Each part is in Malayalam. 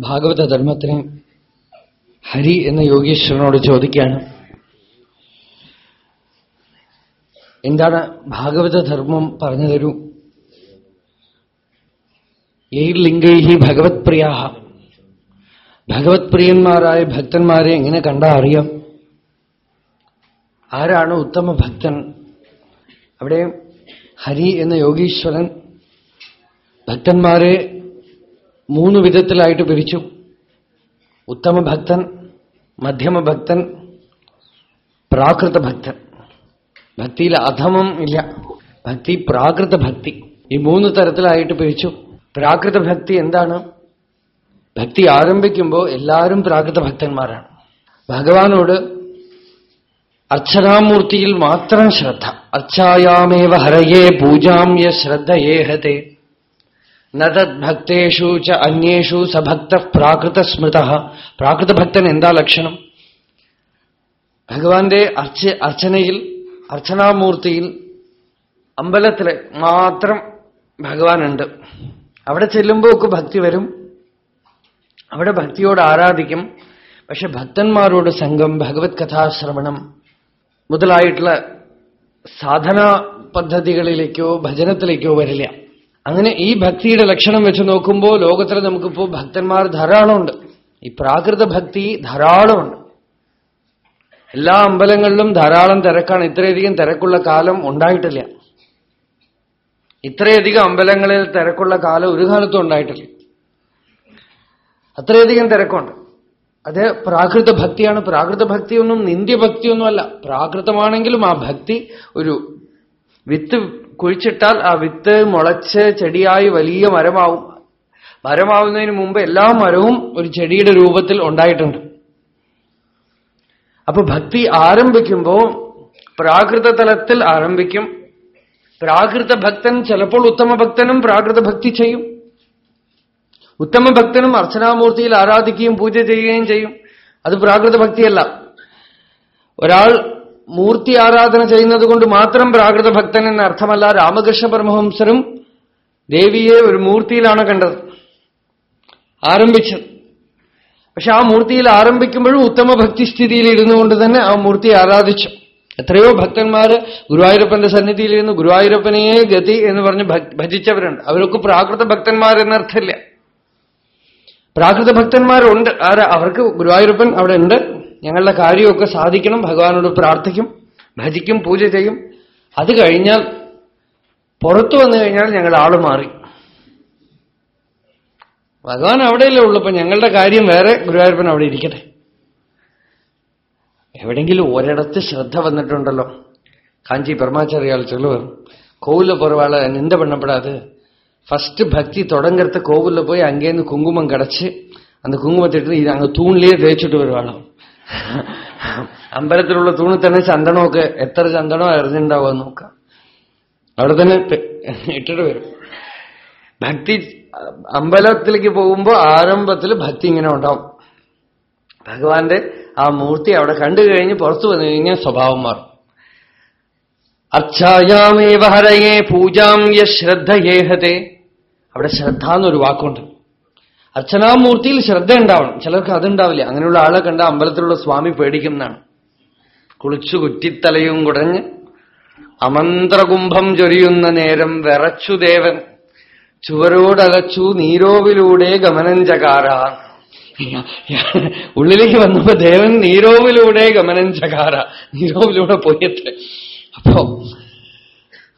ഭാഗവത ധർമ്മത്തിന് ഹരി എന്ന യോഗീശ്വരനോട് ചോദിക്കുകയാണ് എന്താണ് ഭാഗവത ധർമ്മം പറഞ്ഞു തരൂ ഏർ ലിംഗൈഹി ഭഗവത് പ്രിയാഹ ഭഗവത് പ്രിയന്മാരായ ഭക്തന്മാരെ എങ്ങനെ കണ്ടാ അറിയാം? ആരാണ് ഉത്തമ ഭക്തൻ? അവിടെ ഹരി എന്ന യോഗീശ്വരൻ ഭക്തന്മാരെ മൂന്ന് വിധത്തിലായിട്ട് പിരിച്ചു. ഉത്തമ ഭക്തൻ മധ്യമ ഭക്തൻ പ്രാകൃത ഭക്തൻ ഭക്തിയിൽ അധമം ഇല്ല. ഭക്തി പ്രാകൃത ഭക്തി ഈ മൂന്ന് തരത്തിലായിട്ട് പിരിച്ചു. പ്രാകൃത ഭക്തി എന്താണ്? ഭക്തി ആരംഭിക്കുമ്പോൾ എല്ലാവരും പ്രാകൃത ഭക്തന്മാരാണ് ഭഗവാനോട് അർച്ചനാമൂർത്തിയിൽ മാത്രം ശ്രദ്ധ. അർച്ചായാമേവ ഹരയേ പൂജാമ്യ ശ്രദ്ധയേഹത്തെ നതദ്ഭക്തേഷു ച അന്യേഷു സഭക്ത പ്രാകൃത പ്രാകൃതഭക്തൻ എന്താ ലക്ഷണം? ഭഗവാന്റെ അർച്ച അർച്ചനയിൽ അർച്ചനാമൂർത്തിയിൽ അമ്പലത്തിൽ മാത്രം ഭഗവാനുണ്ട്. അവിടെ ചെല്ലുമ്പോൾ ഒക്കെ ഭക്തി വരും. അവിടെ ഭക്തിയോട് ആരാധിക്കും. പക്ഷെ ഭക്തന്മാരോട് സംഘം ഭഗവത് കഥാശ്രവണം മുതലായിട്ടുള്ള സാധനാ പദ്ധതികളിലേക്കോ ഭജനത്തിലേക്കോ വരില്ല. അങ്ങനെ ഈ ഭക്തിയുടെ ലക്ഷണം വെച്ച് നോക്കുമ്പോൾ ലോകത്തിൽ നമുക്കിപ്പോ ഭക്തന്മാർ ധാരാളമുണ്ട്. ഈ പ്രാകൃത ഭക്തി ധാരാളമുണ്ട്. എല്ലാ അമ്പലങ്ങളിലും ധാരാളം തിരക്കാണ്. ഇത്രയധികം തിരക്കുള്ള കാലം ഉണ്ടായിട്ടില്ല. ഇത്രയധികം അമ്പലങ്ങളിൽ തിരക്കുള്ള കാലം ഒരു കാലത്തും ഉണ്ടായിട്ടില്ല. അത്രയധികം തിരക്കുണ്ട്. അത് പ്രാകൃത ഭക്തിയാണ്. പ്രാകൃത ഭക്തിയൊന്നും നിന്ദ്യഭക്തിയൊന്നുമല്ല. പ്രാകൃതമാണെങ്കിലും ആ ഭക്തി ഒരു വിത്ത് കുഴിച്ചിട്ടാൽ ആ വിത്ത് മുളച്ച് ചെടിയായി വലിയ മരമാവും. മരമാവുന്നതിന് മുമ്പ് എല്ലാ മരവും ഒരു ചെടിയുടെ രൂപത്തിൽ ഉണ്ടായിട്ടുണ്ട്. അപ്പൊ ഭക്തി ആരംഭിക്കുമ്പോൾ പ്രാകൃത തലത്തിൽ ആരംഭിക്കും. പ്രാകൃത ഭക്തൻ ചിലപ്പോൾ ഉത്തമ ഭക്തനും പ്രാകൃത ഭക്തി ചെയ്യും. ഉത്തമ ഭക്തനും അർച്ചനാമൂർത്തിയിൽ ആരാധിക്കുകയും പൂജ ചെയ്യുകയും ചെയ്യും. അത് പ്രാകൃത ഭക്തിയല്ല. ഒരാൾ മൂർത്തി ആരാധന ചെയ്യുന്നത് കൊണ്ട് മാത്രം പ്രാകൃത ഭക്തൻ എന്ന അർത്ഥമല്ല രാമകൃഷ്ണ പരമഹംസരും ദേവിയെ ഒരു മൂർത്തിയിലാണ് കണ്ടത് ആരംഭിച്ചത്. പക്ഷെ ആ മൂർത്തിയിൽ ആരംഭിക്കുമ്പോഴും ഉത്തമ ഭക്തിസ്ഥിതിയിൽ ഇരുന്നു കൊണ്ട് തന്നെ ആ മൂർത്തി ആരാധിച്ചു. എത്രയോ ഭക്തന്മാര് ഗുരുവായൂരപ്പന്റെ സന്നിധിയിലിരുന്നു ഗുരുവായൂരപ്പനെയെ ഗതി എന്ന് പറഞ്ഞ് ഭജിച്ചവരുണ്ട്. അവരൊക്കെ പ്രാകൃത ഭക്തന്മാരെന്നർത്ഥമില്ല. പ്രാകൃത ഭക്തന്മാരുണ്ട്. ആരാ അവർക്ക് ഗുരുവായൂരപ്പൻ അവിടെ ഉണ്ട്. ഞങ്ങളുടെ കാര്യമൊക്കെ സാധിക്കണം ഭഗവാനോട് പ്രാർത്ഥിക്കും ഭജിക്കും പൂജ ചെയ്യും അത് കഴിഞ്ഞാൽ പുറത്തു വന്നു കഴിഞ്ഞാൽ ഞങ്ങൾ ആള് മാറി ഭഗവാൻ അവിടെയല്ലേ ഉള്ളൂ ഇപ്പൊ ഞങ്ങളുടെ കാര്യം വേറെ ഗുരുവായൂരപ്പൻ അവിടെ ഇരിക്കട്ടെ എവിടെങ്കിലും ഒരിടത്ത് ശ്രദ്ധ വന്നിട്ടുണ്ടല്ലോ காஞ்சி பரமாச்சாரியால் சொல்லுவார் கோவில்ல போறவாள நிந்த பண்ணப்படாது ஃபர்ஸ்ட் பக்தி தொடங்கறத கோவில்ல போய் அங்கேருந்து குங்குமம் கிடைச்சு அந்த குங்குமத்தை எடுத்து இது அங்க தூண்லயே தேய்ச்சிட்டு வருவாளாம் അമ്പലത്തിലുള്ള തൂണിൽ തന്നെ ചന്ദനമൊക്കെ എത്ര ചന്ദനം എറിഞ്ഞിണ്ടാവുക നോക്കാം. അവിടെ തന്നെ ഇട്ടിട്ട് വരും. ഭക്തി അമ്പലത്തിലേക്ക് പോകുമ്പോൾ ആരംഭത്തിൽ ഭക്തി ഇങ്ങനെ ഉണ്ടാവും. ഭഗവാന്റെ ആ മൂർത്തി അവിടെ കണ്ടു കഴിഞ്ഞ് പുറത്തു വന്നു കഴിഞ്ഞാൽ സ്വഭാവം മാറും. അർച്ചായാമേവ ഹരയേ പൂജാം യശ്രദ്ധയേഹത്തെ അവിടെ ശ്രദ്ധ എന്നൊരു വാക്കുണ്ട്. അർച്ചനാമൂർത്തിയിൽ ശ്രദ്ധ ഉണ്ടാവണം ചിലർക്ക് അതുണ്ടാവില്ല. അങ്ങനെയുള്ള ആളെ കണ്ട അമ്പലത്തിലുള്ള സ്വാമി പേടിക്കുന്നതാണ് കുളിച്ചു കുറ്റിത്തലയും കുടഞ്ഞ് അമന്ത്രകുംഭം ചൊരിയുന്ന നേരം വിറച്ചു ദേവൻ. ചുവരോടലച്ചു നീരോവിലൂടെ ഗമനം ഉള്ളിലേക്ക് വന്നപ്പോ ദേവൻ നീരോവിലൂടെ ഗമനം ചകാര. നീരോവിലൂടെ പോയിട്ട് അപ്പോ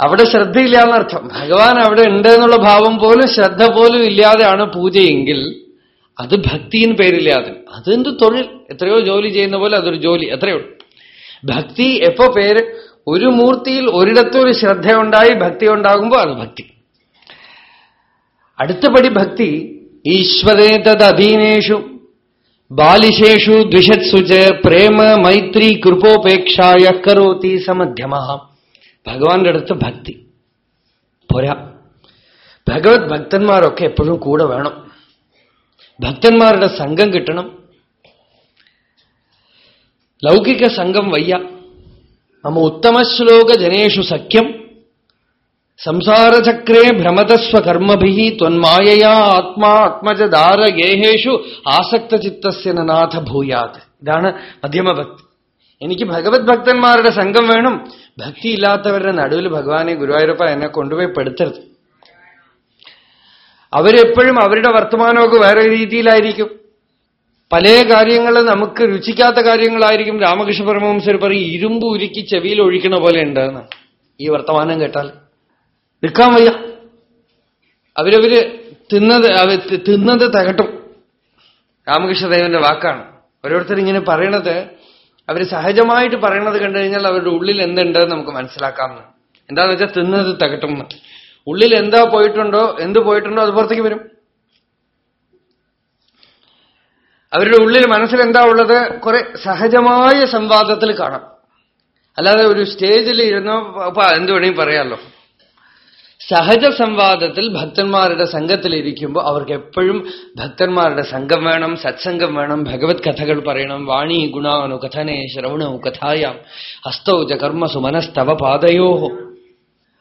അവിടെ ശ്രദ്ധയില്ല എന്നർത്ഥം ഭഗവാൻ അവിടെ ഉണ്ട് എന്നുള്ള ഭാവം പോലും ശ്രദ്ധ പോലും ഇല്ലാതെയാണ് പൂജയെങ്കിൽ അത് ഭക്തിന്ന് പേരില്ലാതെ. അതെന്ത് തൊഴിൽ? എത്രയോ ജോലി ചെയ്യുന്ന പോലെ അതൊരു ജോലി. എത്രയോ ഭക്തി എപ്പോ പേര്? ഒരു മൂർത്തിയിൽ ഒരിടത്തൊരു ശ്രദ്ധയുണ്ടായി ഭക്തി ഉണ്ടാകുമ്പോൾ അത് ഭക്തി. അടുത്തപടി ഭക്തി ഈശ്വരേ തദീനേഷു ബാലിശേഷു ദ്വിഷത്സു പ്രേമ മൈത്രി കൃപോപേക്ഷായ കരോതി സമധ്യമ. ഭഗവാന്റെ അടുത്ത് ഭക്തി. പോരാ. ഭഗവത് ഭക്തന്മാരൊക്കെ എപ്പോഴും കൂടെ വേണം. ഭക്തന്മാരുടെ സംഘം കിട്ടണം. ലൗകിക സംഘം വയ്യ. നമ്മ ഉത്തമശ്ലോക ജനേഷു സഖ്യം. സംസാരചക്രേ ഭ്രമതസ്വ കർമ്മഭി ത്വന്മായയാ ആത്മാ ആത്മജദാര ഗേഹേഷു ആസക്തചിത്തസ്യ നാഥ ഭൂയാത്. ഇതാണ് മധ്യമഭക്തി. എനിക്ക് ഭഗവത് ഭക്തന്മാരുടെ സംഘം വേണം. ഭക്തി ഇല്ലാത്തവരുടെ നടുവിൽ ഭഗവാനെ ഗുരുവായൂരപ്പ എന്നെ കൊണ്ടുപോയി പെടുത്തരുത്. അവരെപ്പോഴും അവരുടെ വർത്തമാനമൊക്കെ വേറെ രീതിയിലായിരിക്കും. പല കാര്യങ്ങളും നമുക്ക് രുചിക്കാത്ത കാര്യങ്ങളായിരിക്കും രാമകൃഷ്ണ പരമവംശർ പറയും ഇരുമ്പ് ഉരുക്കി ചെവിയിൽ ഒഴിക്കണ പോലെ ഉണ്ടെന്ന്. ഈ വർത്തമാനം കേട്ടാൽ നിൽക്കാൻ വയ്യ. അവരവര് തിന്നത് തിന്നത് തകട്ടും. രാമകൃഷ്ണദേവന്റെ വാക്കാണ്. ഓരോരുത്തർ ഇങ്ങനെ പറയണത് അവർ സഹജമായിട്ട് പറയണത് കണ്ടു കഴിഞ്ഞാൽ അവരുടെ ഉള്ളിൽ എന്തുണ്ട് നമുക്ക് മനസ്സിലാക്കാമെന്ന് എന്താന്ന് വെച്ചാൽ തിന്നത് തകട്ടും. ഉള്ളിൽ എന്താ പോയിട്ടുണ്ടോ എന്ത് പോയിട്ടുണ്ടോ അത് പുറത്തേക്ക് വരും. അവരുടെ ഉള്ളിൽ മനസ്സിൽ എന്താ ഉള്ളത് കുറെ സഹജമായ സംവാദത്തിൽ കാണാം. അല്ലാതെ ഒരു സ്റ്റേജിൽ ഇരുന്നോ എന്ത് വേണമെങ്കിൽ പറയാമല്ലോ സഹജ സംവാദത്തിൽ ഭക്തന്മാരുടെ സംഘത്തിലിരിക്കുമ്പോൾ അവർക്ക് എപ്പോഴും ഭക്തന്മാരുടെ സംഘം വേണം സത്സംഗം വേണം ഭഗവത് കഥകൾ പറയണം വാണി ഗുണാനു കഥനെ ശ്രവണവും കഥായാം ഹസ്തൗജ കർമ്മസു മനസ്തവ പാതയോഹോ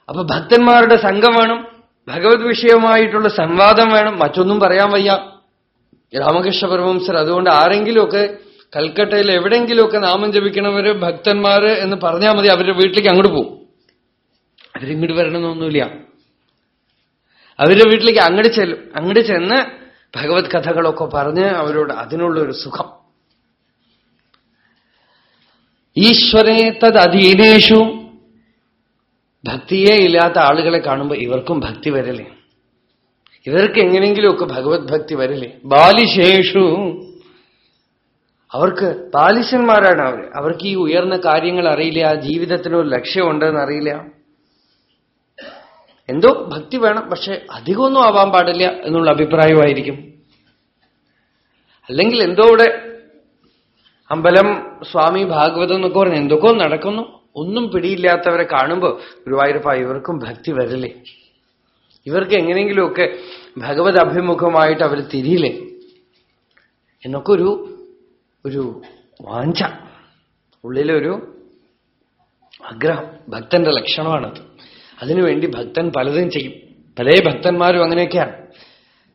അപ്പൊ ഭക്തന്മാരുടെ സംഘം വേണം ഭഗവത് വിഷയമായിട്ടുള്ള സംവാദം വേണം മറ്റൊന്നും പറയാൻ വയ്യ. രാമകൃഷ്ണ പരമംസർ അതുകൊണ്ട് ആരെങ്കിലുമൊക്കെ കൽക്കട്ടയിൽ എവിടെയെങ്കിലുമൊക്കെ നാമം ജപിക്കണവര് ഭക്തന്മാര് എന്ന് പറഞ്ഞാൽ മതി അവരുടെ വീട്ടിലേക്ക് അങ്ങോട്ട് പോകും അവരിങ്ങോട്ട് വരണമെന്നൊന്നുമില്ല. അവരുടെ വീട്ടിലേക്ക് അങ്ങോട്ട് ചെല്ലും അങ്ങോട്ട് ചെന്ന് ഭഗവത് കഥകളൊക്കെ പറഞ്ഞ് അവരോട് അതിനുള്ളൊരു സുഖം. ഈശ്വരെ തത് അധീനേഷു. ഭക്തിയേ ഇല്ലാത്ത ആളുകളെ കാണുമ്പോൾ ഇവർക്കും ഭക്തി വരല്ലേ ഇവർക്ക് എങ്ങനെയെങ്കിലുമൊക്കെ ഭഗവത് ഭക്തി വരില്ലേ ബാലിശേഷു. അവർക്ക് ബാലിശന്മാരാണ് അവർ അവർക്ക് ഈ ഉയർന്ന കാര്യങ്ങൾ അറിയില്ല ജീവിതത്തിനൊരു ലക്ഷ്യമുണ്ടെന്ന് അറിയില്ല. എന്തോ ഭക്തി വേണം പക്ഷെ അധികമൊന്നും ആവാൻ പാടില്ല എന്നുള്ള അഭിപ്രായമായിരിക്കും. അല്ലെങ്കിൽ എന്തോ ഇവിടെ അമ്പലം സ്വാമി ഭാഗവതം എന്നൊക്കെ പറഞ്ഞ് എന്തൊക്കെ നടക്കുന്നു. ഒന്നും പിടിയില്ലാത്തവരെ കാണുമ്പോൾ ഗുരുവായൂരപ്പ ഇവർക്കും ഭക്തി വരില്ലേ ഇവർക്ക് എങ്ങനെയെങ്കിലുമൊക്കെ ഭഗവത് അഭിമുഖമായിട്ട് അവർ തിരിയില്ലേ എന്നൊക്കെ ഒരു ഒരു വാഞ്ച. ഉള്ളിലൊരു ആഗ്രഹം. ഭക്തന്റെ ലക്ഷണമാണത്. അതിനുവേണ്ടി ഭക്തൻ പലതും ചെയ്യും. പല ഭക്തന്മാരും അങ്ങനെയൊക്കെയാണ്.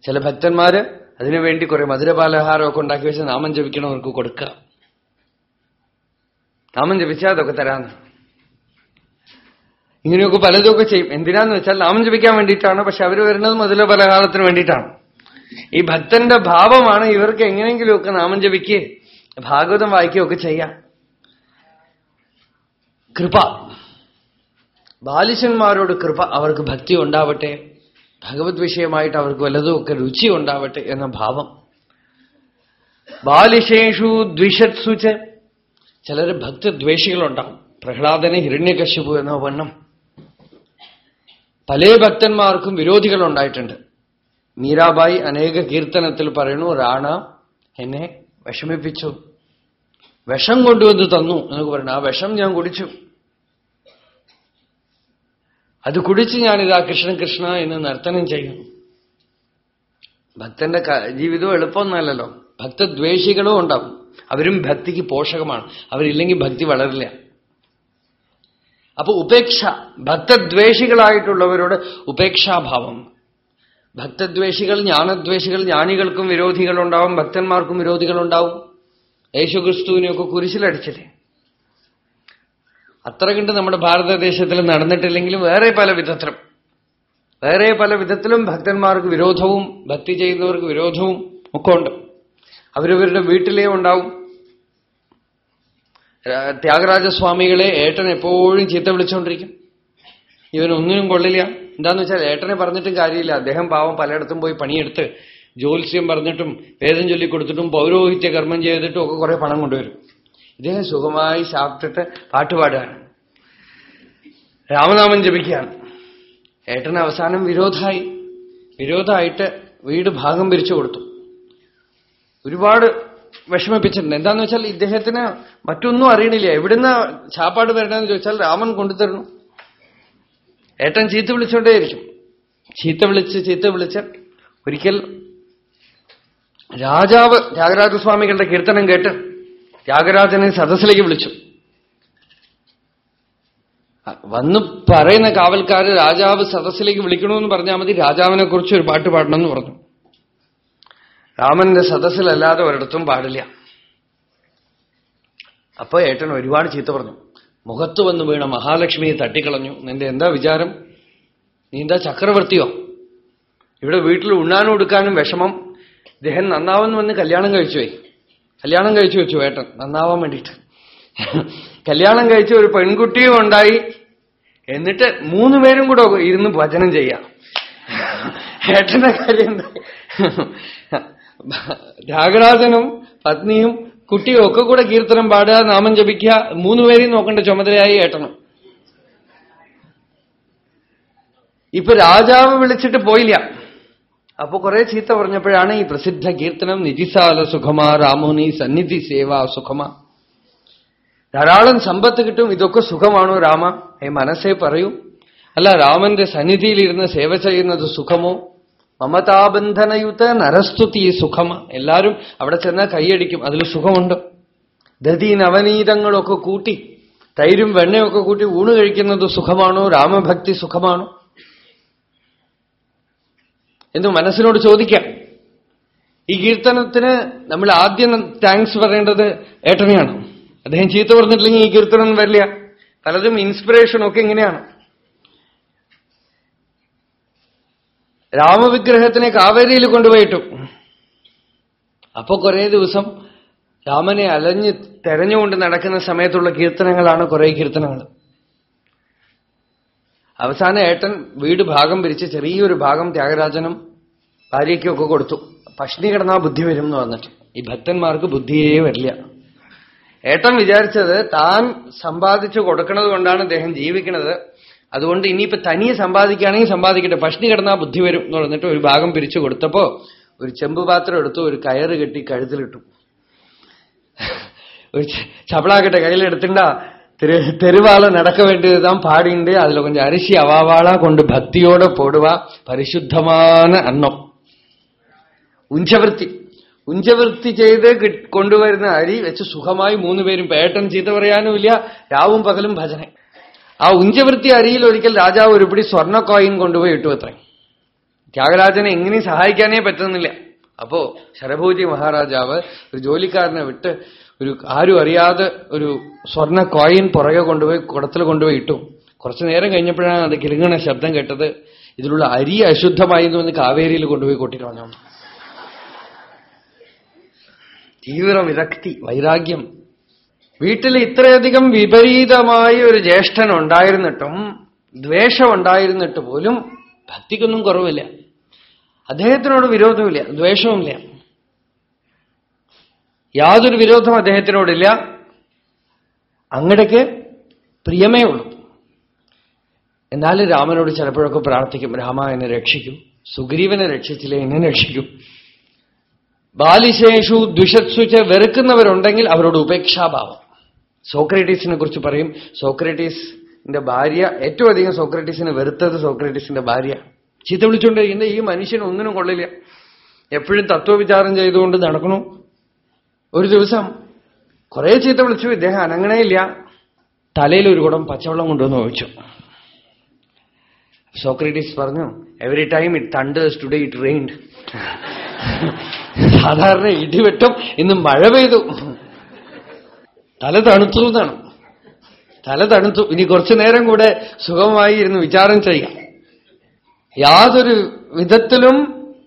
ചില ഭക്തന്മാര് അതിനുവേണ്ടി കുറെ മധുരപാലഹാരമൊക്കെ ഉണ്ടാക്കി വെച്ച് നാമം ജപിക്കണവർക്ക് കൊടുക്കുക. നാമം ജപിച്ചാൽ അതൊക്കെ തരാന്ന്. ഇങ്ങനെയൊക്കെ പലതൊക്കെ ചെയ്യും. എന്തിനാന്ന് വെച്ചാൽ നാമം ജപിക്കാൻ വേണ്ടിയിട്ടാണ്. പക്ഷെ അവർ വരുന്നത് മധുര പലഹാരത്തിന് വേണ്ടിയിട്ടാണ്. ഈ ഭക്തന്റെ ഭാവമാണ് ഇവർക്ക് എങ്ങനെയെങ്കിലുമൊക്കെ നാമം ജപിക്കേ ഭാഗവതം വായിക്കുകയൊക്കെ ചെയ്യാം. കൃപ. ബാലിശന്മാരോട് കൃപ അവർക്ക് ഭക്തി ഉണ്ടാവട്ടെ. ഭഗവത് വിഷയമായിട്ട് അവർക്ക് വല്ലതുമൊക്കെ രുചി ഉണ്ടാവട്ടെ എന്ന ഭാവം. ബാലിശേഷു ദ്വിഷത്സുച്ച് ചിലർ ഭക്തദ്വേഷികളുണ്ടാവും. പ്രഹ്ലാദനെ ഹിരണ്യകശ്യപു എന്ന വണ്ണം. പല ഭക്തന്മാർക്കും വിരോധികളുണ്ടായിട്ടുണ്ട്. മീരാബായി അനേക കീർത്തനത്തിൽ പറയുന്നു റാണ എന്നെ വിഷമിപ്പിച്ചു. വിഷം കൊണ്ടുവന്ന് തന്നു എന്നൊക്കെ പറഞ്ഞു ആ വിഷം ഞാൻ കുടിച്ചു. അത് കുടിച്ച് ഞാനിതാ കൃഷ്ണ കൃഷ്ണ എന്ന് നർത്തനം ചെയ്യുന്നു. ഭക്തന്റെ ജീവിതവും എളുപ്പമൊന്നല്ലല്ലോ ഭക്തദ്വേഷികളും ഉണ്ടാവും. അവരും ഭക്തിക്ക് പോഷകമാണ്. അവരില്ലെങ്കിൽ ഭക്തി വളരില്ല. അപ്പൊ ഉപേക്ഷ ഭക്തദ്വേഷികളായിട്ടുള്ളവരോട് ഉപേക്ഷാഭാവം. ഭക്തദ്വേഷികൾ ജ്ഞാനദ്വേഷികൾ ജ്ഞാനികൾക്കും വിരോധികളുണ്ടാവും ഭക്തന്മാർക്കും വിരോധികളുണ്ടാവും. യേശുക്രിസ്തുവിനെയൊക്കെ കുരിശിലടിച്ചില്ലേ? അത്ര കണ്ട് നമ്മുടെ ഭാരതദേശത്തിൽ നടന്നിട്ടില്ലെങ്കിലും വേറെ പല വിധത്തിലും. വേറെ പല വിധത്തിലും ഭക്തന്മാർക്ക് വിരോധവും ഭക്തി ചെയ്യുന്നവർക്ക് വിരോധവും ഒക്കെ ഉണ്ട്. അവരവരുടെ വീട്ടിലേ ഉണ്ടാവും. ത്യാഗരാജസ്വാമികളെ ഏട്ടൻ എപ്പോഴും ചീത്ത വിളിച്ചുകൊണ്ടിരിക്കും ഇവനൊന്നിനും കൊള്ളില്ല. എന്താന്ന് വെച്ചാൽ ഏട്ടനെ പറഞ്ഞിട്ടും കാര്യമില്ല. അദ്ദേഹം പാവം പലയിടത്തും പോയി പണിയെടുത്ത് ജ്യോത്സ്യം പറഞ്ഞിട്ടും വേദം ചൊല്ലിക്കൊടുത്തിട്ടും പൗരോഹിത്യ കർമ്മം ചെയ്തിട്ടും ഒക്കെ കുറെ പണം കൊണ്ടുവരും. ഇദ്ദേഹം സുഖമായി സാപ്പിട്ടിട്ട് പാട്ടുപാടുകയാണ് രാമനാമം ജപിക്കുകയാണ്. ഏട്ടന് അവസാനം വിരോധമായി വിരോധമായിട്ട് വീട് ഭാഗം പിരിച്ചു കൊടുത്തു. ഒരുപാട് വിഷമിപ്പിച്ചിട്ടുണ്ട്. എന്താന്ന് വെച്ചാൽ ഇദ്ദേഹത്തിന് മറ്റൊന്നും അറിയണില്ല. എവിടുന്ന ചാപ്പാട് വരണമെന്ന് ചോദിച്ചാൽ രാമൻ കൊണ്ടുതരുന്നു ഏട്ടൻ ചീത്ത വിളിച്ചോണ്ടേയിരിക്കും. ചീത്ത വിളിച്ച് ചീത്ത വിളിച്ച് ഒരിക്കൽ രാജാവ് ത്യാഗരാജസ്വാമികളുടെ കീർത്തനം കേട്ട് ത്യാഗരാജനെ സദസ്സിലേക്ക് വിളിച്ചു. വന്ന് പറയുന്ന കാവൽക്കാര് രാജാവ് സദസ്സിലേക്ക് വിളിക്കണമെന്ന് പറഞ്ഞാൽ മതി രാജാവിനെ കുറിച്ച് ഒരു പാട്ട് പാടണമെന്ന് പറഞ്ഞു. രാമന്റെ സദസ്സിലല്ലാതെ ഒരിടത്തും പാടില്ല. അപ്പൊ ഏട്ടൻ ഒരുപാട് ചീത്ത പറഞ്ഞു. മുഖത്ത് വന്ന് വീണ മഹാലക്ഷ്മിയെ തട്ടിക്കളഞ്ഞു. നിന്റെ എന്താ വിചാരം? നീ എന്താ ചക്രവർത്തിയോ? ഇവിടെ വീട്ടിൽ ഉണ്ണാനും എടുക്കാനും വിഷമം. ഇദ്ദേഹം നന്നാവെന്ന് വന്ന് കല്യാണം കഴിച്ചുപോയി കല്യാണം കഴിച്ചു വെച്ചു ഏട്ടൻ. നന്നാവാൻ വേണ്ടിയിട്ട്. കല്യാണം കഴിച്ച ഒരു പെൺകുട്ടിയും ഉണ്ടായി. എന്നിട്ട് മൂന്ന് പേരും കൂടെ ഇരുന്ന് ഭജനം ചെയ്യാം. ഏട്ടന്റെ കാര്യം രാഗരാജനും പത്നിയും കുട്ടിയും ഒക്കെ കൂടെ കീർത്തനം പാടുക നാമം ജപിക്കുക മൂന്നുപേരെയും നോക്കേണ്ട ചുമതലയായി ഏട്ടണം ഇപ്പൊ രാജാവ് വിളിച്ചിട്ട് പോയില്ല. അപ്പൊ കുറെ ചീത്ത പറഞ്ഞപ്പോഴാണ് ഈ പ്രസിദ്ധ കീർത്തനം നിജിസാല സുഖമാ രാമോനി സന്നിധി സേവ സുഖമാ. ധാരാളം സമ്പത്ത് കിട്ടും ഇതൊക്കെ സുഖമാണോ രാമ? ഏ മനസ്സേ പറയൂ. അല്ല രാമന്റെ സന്നിധിയിലിരുന്ന് സേവ ചെയ്യുന്നത് സുഖമോ? മമതാബന്ധനയുത നരസ്തുതി സുഖമ. എല്ലാരും അവിടെ ചെന്നാൽ കൈയടിക്കും അതിൽ സുഖമുണ്ടോ. ദതി നവനീതങ്ങളൊക്കെ കൂട്ടി തൈരും വെണ്ണയൊക്കെ കൂട്ടി ഊണ് കഴിക്കുന്നത് സുഖമാണോ? രാമഭക്തി സുഖമാണോ? എന്ന് മനസ്സിനോട് ചോദിക്കാം. ഈ കീർത്തനത്തിന് നമ്മൾ ആദ്യം താങ്ക്സ് പറയേണ്ടത് ഏട്ടനെയാണ്. അദ്ദേഹം ചീത്ത പറഞ്ഞിട്ടില്ലെങ്കിൽ ഈ കീർത്തനം വരില്ല. പലതും ഇൻസ്പിറേഷനൊക്കെ ഇങ്ങനെയാണ്. രാമവിഗ്രഹത്തിനെ കാവേരിയിൽ കൊണ്ടുപോയിട്ടു. അപ്പൊ കുറെ ദിവസം രാമനെ അലഞ്ഞ് തെരഞ്ഞുകൊണ്ട് നടക്കുന്ന സമയത്തുള്ള കീർത്തനങ്ങളാണ് കുറെ കീർത്തനങ്ങൾ. അവസാന ഏട്ടൻ വീട് ഭാഗം പിരിച്ച് ചെറിയൊരു ഭാഗം ത്യാഗരാജനും ഭാര്യയ്ക്കൊക്കെ കൊടുത്തു. പഷ്ണി കിടന്നാ ബുദ്ധി വരും എന്ന് പറഞ്ഞിട്ട്. ഈ ഭക്തന്മാർക്ക് ബുദ്ധിയേ വരില്ല. ഏട്ടൻ വിചാരിച്ചത് താൻ സമ്പാദിച്ചു കൊടുക്കുന്നത് കൊണ്ടാണ് അദ്ദേഹം ജീവിക്കുന്നത്. അതുകൊണ്ട് ഇനിയിപ്പോ തനിയെ സമ്പാദിക്കുകയാണെങ്കിൽ സമ്പാദിക്കട്ടെ. പഷ്ണി കിടന്നാ ബുദ്ധി വരും എന്ന് പറഞ്ഞിട്ട് ഒരു ഭാഗം പിരിച്ചു കൊടുത്തപ്പോ ഒരു ചെമ്പ് പാത്രം എടുത്തു ഒരു കയറ് കെട്ടി കഴുത്തിലിട്ടു. ഒരു ചപ്പളാക്കട്ടെ കയ്യിലെടുത്തിണ്ടാ. திரு നടക്ക நடக்க வேண்டியதுதான் பாடிண்டு அதுல கொஞ்சம் அரிசி அவாவாளா கொண்டு பக்தியோட போடுவா பரிசுத்தமான அன்னம் ഉഞ്ചവൃത്തി. ഉഞ്ചവൃത്തി ചെയ്ത് കൊണ്ടുവരുന്ന അരി വെച്ച് സുഖമായി മൂന്ന് പേരും പേട്ടൻ ചീത്ത പറയാനുമില്ല. രാവും പകലും ഭജന. ആ ഉഞ്ചവൃത്തി അരിയിൽ ഒരിക്കൽ രാജാവ് ഒരുപിടി സ്വർണ കോയിൻ കൊണ്ടുപോയി ഇട്ടു അത്രേ ത്യാഗരാജനെ എങ്ങനെയും സഹായിക്കാനേ പറ്റുന്നില്ല. അപ്പോ ശരഭൂജി മഹാരാജാവ് ഒരു ജോലിക്കാരനെ വിട്ട് ഒരു ആരും അറിയാതെ ഒരു സ്വർണ കോയിൻ പുറകെ കൊണ്ടുപോയി കുടത്തിൽ കൊണ്ടുപോയി ഇട്ടു. കുറച്ചു നേരം കഴിഞ്ഞപ്പോഴാണ് അത് കിലുങ്ങണ ശബ്ദം കേട്ടത്. ഇതിലുള്ള അരി അശുദ്ധമായി എന്ന് കാവേരിയിൽ കൊണ്ടുപോയി കൊട്ടിക്കളഞ്ഞു തീവ്ര വിരക്തി വൈരാഗ്യം. വീട്ടിൽ ഇത്രയധികം വിപരീതമായി ഒരു ജ്യേഷ്ഠൻ ഉണ്ടായിരുന്നിട്ടും ദ്വേഷം ഉണ്ടായിരുന്നിട്ട് പോലും ഭക്തിക്കൊന്നും കുറവില്ല. അദ്ദേഹത്തിനോട് വിരോധമില്ല ദ്വേഷവുമില്ല. യാതൊരു വിരോധം അദ്ദേഹത്തിനോടില്ല. അങ്ങടേക്ക് പ്രിയമേ ഉള്ളൂ. എന്നാൽ രാമനോട് ചിലപ്പോഴൊക്കെ പ്രാർത്ഥിക്കും രാമ എന്നെ രക്ഷിക്കും. സുഗ്രീവനെ രക്ഷിച്ചില്ലേ എന്നെ രക്ഷിക്കും. ബാലിശേഷു ദുഷത്സുച്ച് വെറുക്കുന്നവരുണ്ടെങ്കിൽ അവരോട് ഉപേക്ഷാഭാവം. സോക്രട്ടീസിനെ കുറിച്ച് പറയും. സോക്രട്ടീസിന്റെ ഭാര്യ ഏറ്റവും അധികം സോക്രട്ടീസിനെ വെറുത്തത് സോക്രട്ടീസിന്റെ ഭാര്യ. ചീത്ത വിളിച്ചുകൊണ്ടിരിക്കുന്നത് ഈ മനുഷ്യൻ ഒന്നിനും കൊള്ളില്ല. എപ്പോഴും തത്വവിചാരം ചെയ്തുകൊണ്ട് നടക്കണു ഒരു ദിവസം കുറെ ചീത്ത വിളിച്ചു. ഇദ്ദേഹം അനങ്ങണേയില്ല. തലയിൽ ഒരു കുടം പച്ചവെള്ളം കൊണ്ടുവന്ന് ഒഴിച്ചു. സോക്രട്ടീസ് പറഞ്ഞു every time it thunders today it rained സാധാരണ ഇടിവെട്ടും ഇന്ന് മഴ പെയ്തു. തല തണുത്തു എന്നാണ്. തല തണുത്തു. ഇനി കുറച്ചു നേരം കൂടെ സുഖമായി ഇരുന്ന് വിചാരം ചെയ്യാം യാതൊരു വിധത്തിലും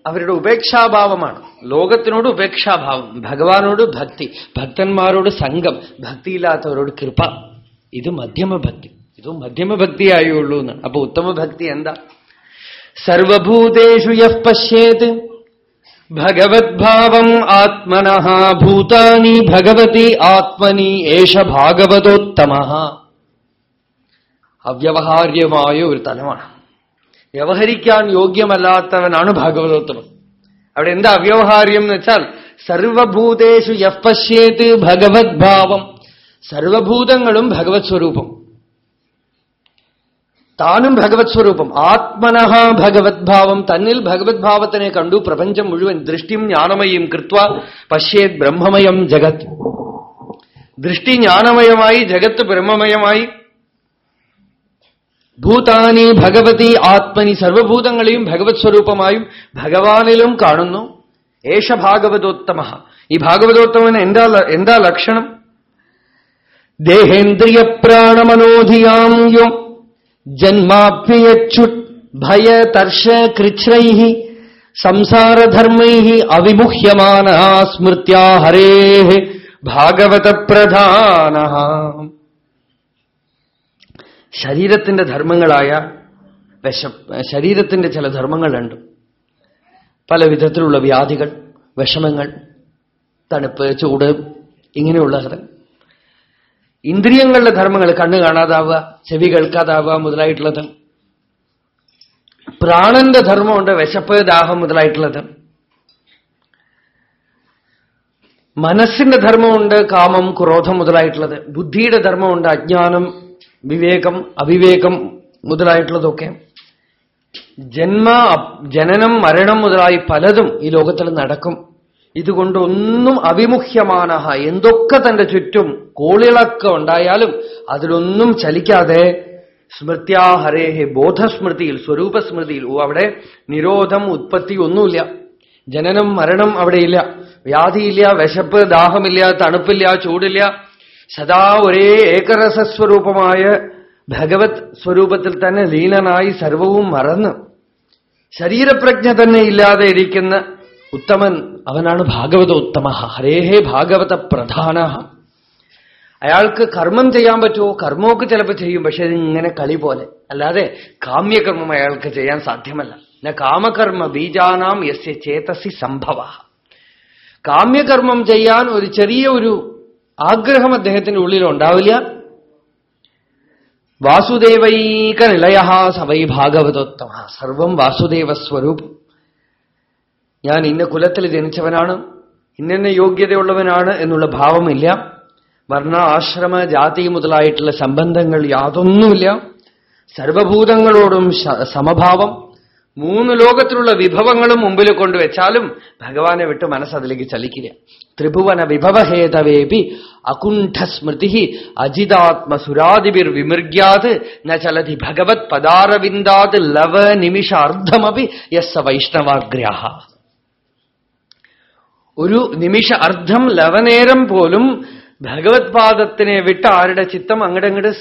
അവരുടെ ഉപേക്ഷാഭാവമാണ്. ലോകത്തിനോട് ഉപേക്ഷാഭാവം ഭഗവാനോട് ഭക്തി ഭക്തന്മാരോട് സംഘം ഭക്തിയില്ലാത്തവരോട് കൃപ. ഇത് മധ്യമ ഭക്തി ഇത് മധ്യമ ഭക്തിയായുള്ളൂ എന്നാണ് അപ്പൊ ഉത്തമ ഭക്തി എന്താ? സർവഭൂതേഷു യഃ പശ്യേത്. ഭഗവത്ഭാവം ആത്മന. ഭൂതാനി ഭഗവതി ആത്മനി ഏഷ ഭാഗവതോത്തമ. അവ്യവഹാര്യമായ ഒരു തലമാണ്. വ്യവഹരിക്കാൻ യോഗ്യമല്ലാത്തവനാണ് ഭാഗവതോത്തമൻ. അവിടെ എന്താ അവ്യവഹാര്യം എന്ന് വെച്ചാൽ സർവഭൂതേഷു യപ്പശ്യേത് ഭഗവത് ഭാവം. സർവഭൂതങ്ങളും ഭഗവത് സ്വരൂപം. താനും ഭഗവത് സ്വരൂപം. ആത്മനഹ ഭഗവത് ഭാവം. തന്നിൽ ഭഗവത് ഭാവത്തിനെ കണ്ടു പ്രപഞ്ചം മുഴുവൻ ദൃഷ്ടിയും ജ്ഞാനമയും കൃത്വ പശ്യേത് ബ്രഹ്മമയം ജഗത്. ദൃഷ്ടി ജ്ഞാനമയമായി ജഗത്ത് ബ്രഹ്മമയമായി ഭൂതാനി ഭഗവതി ആത്മനി സർവഭൂതങ്ങളെയും ഭഗവത് സ്വരൂപമായും ഭഗവാനിലും കാണുന്നു. ഏഷ ഭാഗവതോത്തമ. ഈ ഭാഗവതോത്തമന് എന്താ എന്താ ലക്ഷണം? ദേഹേന്ദ്രിയ പ്രാണമനോധിയാം യോ. ജന്മാഭ്യയച്ചുത് ഭയതർശ കൃച്ഛ്രൈ സംസാരധർമ്മൈ അവിമുഹ്യമാന സ്മൃത്യാ ഹരേ ഭാഗവത പ്രധാന ശരീരത്തിന്റെ ധർമ്മങ്ങളായ വിഷ ശരീരത്തിന്റെ ചില ധർമ്മങ്ങളുണ്ട്. പല വിധത്തിലുള്ള വ്യാധികൾ വിഷമങ്ങൾ തണുപ്പ് ചൂട് ഇങ്ങനെയുള്ള ഇന്ദ്രിയങ്ങളുടെ ധർമ്മങ്ങൾ കണ്ണ് കാണാതാവുക ചെവി കേൾക്കാതാവുക മുതലായിട്ടുള്ളത്. പ്രാണന്റെ ധർമ്മമുണ്ട് വിശപ്പ് ദാഹം മുതലായിട്ടുള്ളത്. മനസ്സിന്റെ ധർമ്മമുണ്ട് കാമം ക്രോധം മുതലായിട്ടുള്ളത്. ബുദ്ധിയുടെ ധർമ്മമുണ്ട് അജ്ഞാനം വിവേകം അവിവേകം മുതലായിട്ടുള്ളതൊക്കെ. ജന്മ ജനനം മരണം മുതലായി പലതും ഈ ലോകത്തിൽ നടക്കും. ഇതുകൊണ്ടൊന്നും അവിമുഖ്യമാന എന്തൊക്കെ തന്റെ ചുറ്റും കോളിളക്ക ഉണ്ടായാലും അതിലൊന്നും ചലിക്കാതെ സ്മൃത്യാ ഹരേഹെ ബോധസ്മൃതിയിൽ സ്വരൂപസ്മൃതിയിൽ. ഓ അവിടെ നിരോധം ഉത്പത്തി ഒന്നുമില്ല. ജനനം മരണം അവിടെയില്ല വ്യാധിയില്ല വിശപ്പ് ദാഹമില്ല തണുപ്പില്ല ചൂടില്ല. സദാ ഒരേ ഏകരസസ്വരൂപമായ ഭഗവത് സ്വരൂപത്തിൽ തന്നെ ലീനനായി സർവവും മറന്ന് ശരീരപ്രജ്ഞ തന്നെ ഇല്ലാതെ ഇരിക്കുന്ന ഉത്തമൻ അവനാണ് ഭാഗവതോത്തമ. ഹരേഹേ ഭാഗവത പ്രധാന. അയാൾക്ക് കർമ്മം ചെയ്യാൻ പറ്റുമോ? കർമ്മമൊക്കെ ചിലപ്പോൾ ചെയ്യും പക്ഷെ ഇതിങ്ങനെ കളി പോലെ. അല്ലാതെ കാമ്യകർമ്മം അയാൾക്ക് ചെയ്യാൻ സാധ്യമല്ല. ന കാമകർമ്മ ബീജാനാം യസ്യ ചേതസി സംഭവ. കാമ്യകർമ്മം ചെയ്യാൻ ഒരു ചെറിയ ഒരു ആഗ്രഹം അദ്ദേഹത്തിന്റെ ഉള്ളിൽ ഉണ്ടാവില്ല. വാസുദേവൈക നിലയ സവൈ ഭാഗവതോത്തമ. സർവം വാസുദേവ സ്വരൂപം. ഞാൻ ഇന്ന കുലത്തിൽ ജനിച്ചവനാണ് ഇന്നെന്ന യോഗ്യതയുള്ളവനാണ് എന്നുള്ള ഭാവമില്ല. വർണ ആശ്രമ ജാതി മുതലായിട്ടുള്ള സംബന്ധങ്ങൾ യാതൊന്നുമില്ല. സർവഭൂതങ്ങളോടും സമഭാവം. മൂന്ന് ലോകത്തിലുള്ള വിഭവങ്ങളും മുമ്പിൽ കൊണ്ടുവച്ചാലും ഭഗവാനെ വിട്ട് മനസ്സതിലേക്ക് ചലിക്കില്ല. ത്രിഭുവന വിഭവഹേതവേപി അകുണ്ഠസ്മൃതി അജിതാത്മസുരാദിബിർ വിമൃഗ്യാത് ന ചലതി ഭഗവത് പദാരവിന്ദാത് ലവ നിമിഷാർദ്ധമപി യസ്സ വൈഷ്ണവാഗ്രഹ. ഒരു നിമിഷ അർദ്ധം ലവനേരം പോലും ഭഗവത് പാദത്തിനെ വിട്ട് ആരുടെ ചിത്തം അങ്ങടങ്ങട്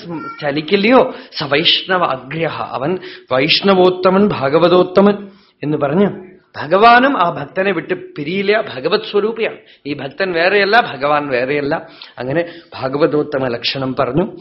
ചലിക്കില്ലയോ? സ വൈഷ്ണവ അഗ്രഹ. അവൻ വൈഷ്ണവോത്തമൻ ഭാഗവതോത്തമൻ എന്ന് പറഞ്ഞു ഭഗവാനും ആ ഭക്തനെ വിട്ട് പിരിയില്ല. ഭഗവത് സ്വരൂപിയാണ്. ഈ ഭക്തൻ വേറെയല്ല ഭഗവാൻ വേറെയല്ല. അങ്ങനെ ഭാഗവതോത്തമ ലക്ഷണം പറഞ്ഞു.